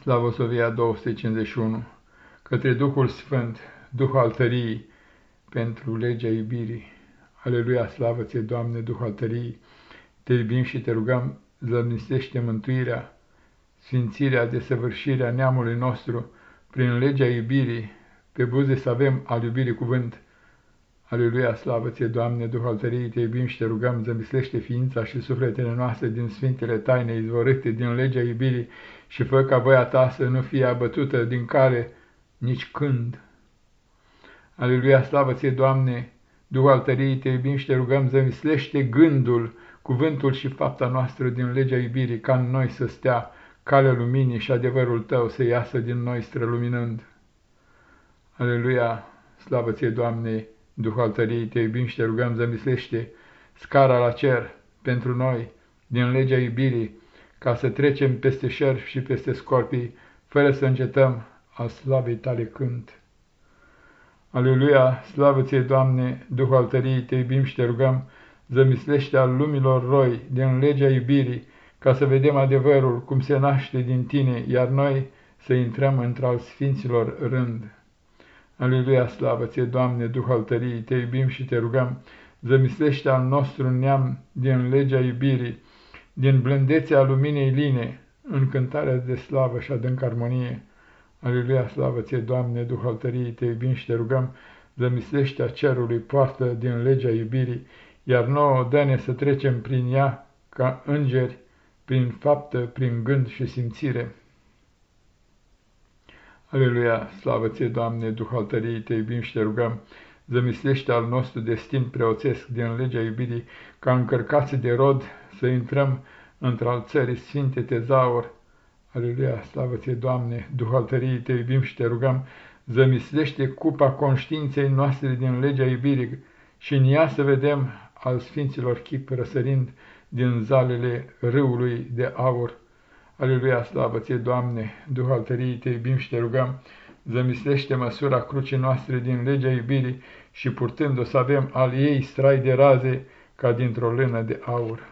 Slavosovia 251, către Duhul Sfânt, Duh al tăriei, pentru legea iubirii. Aleluia, slavă ție, Doamne, Duh al tăriei, te iubim și te rugăm, zămnisește mântuirea, sfințirea, desăvârșirea neamului nostru, prin legea iubirii, pe buze să avem al iubirii cuvânt. Aleluia, slavă ție, Doamne, Duh al tăriei, te iubim și te rugăm, zămislește ființa și sufletele noastre din sfintele taine izvorâte din legea iubirii și fă ca voia ta să nu fie abătută din care nici când. Aleluia, slavă ție, Doamne, Duh al tăriei, te iubim și te rugăm, zămislește gândul, cuvântul și fapta noastră din legea iubirii, ca în noi să stea calea luminii și adevărul tău să iasă din noi străluminând. Aleluia, slavă ție, Doamne, Duh al tăriei, te iubim și te rugăm, zămislește scara la cer pentru noi, din legea iubirii, ca să trecem peste șerpi și peste scorpii, fără să încetăm a slavei tale cânt. Aleluia, slavă ție, Doamne, Duhul al tăriei, te iubim și te rugăm, zămislește al lumilor roi, din legea iubirii, ca să vedem adevărul cum se naște din tine, iar noi să intrăm într-al sfinților rând. Aleluia, slavă ție, Doamne, Duh al tăriei, te iubim și te rugăm, zămislește al nostru neam din legea iubirii, din blândețea luminei line, în cântarea de slavă și adânc armonie. Aleluia, slavă ție, Doamne, Duh al tăriei, te iubim și te rugăm, zămislește a cerului, poartă din legea iubirii, iar nouă dă să trecem prin ea ca îngeri, prin faptă, prin gând și simțire. Aleluia, slavă ție, Doamne, Duh al tăriei, te iubim și te rugăm, zămislește al nostru destin preoțesc din legea iubirii, ca încărcați de rod să intrăm într-al țării sfinte tezaur. Aleluia, slavă ție, Doamne, Duh al tăriei, te iubim și te rugăm, zămislește cupa conștiinței noastre din legea iubirii și în ea să vedem al sfinților chip răsărind din zalele râului de aur. Aleluia, slavă ție, Doamne, Duh al tăriei, te iubim și te rugăm, zămislește măsura crucii noastre din legea iubirii și purtând-o să avem al ei strai de raze ca dintr-o lână de aur.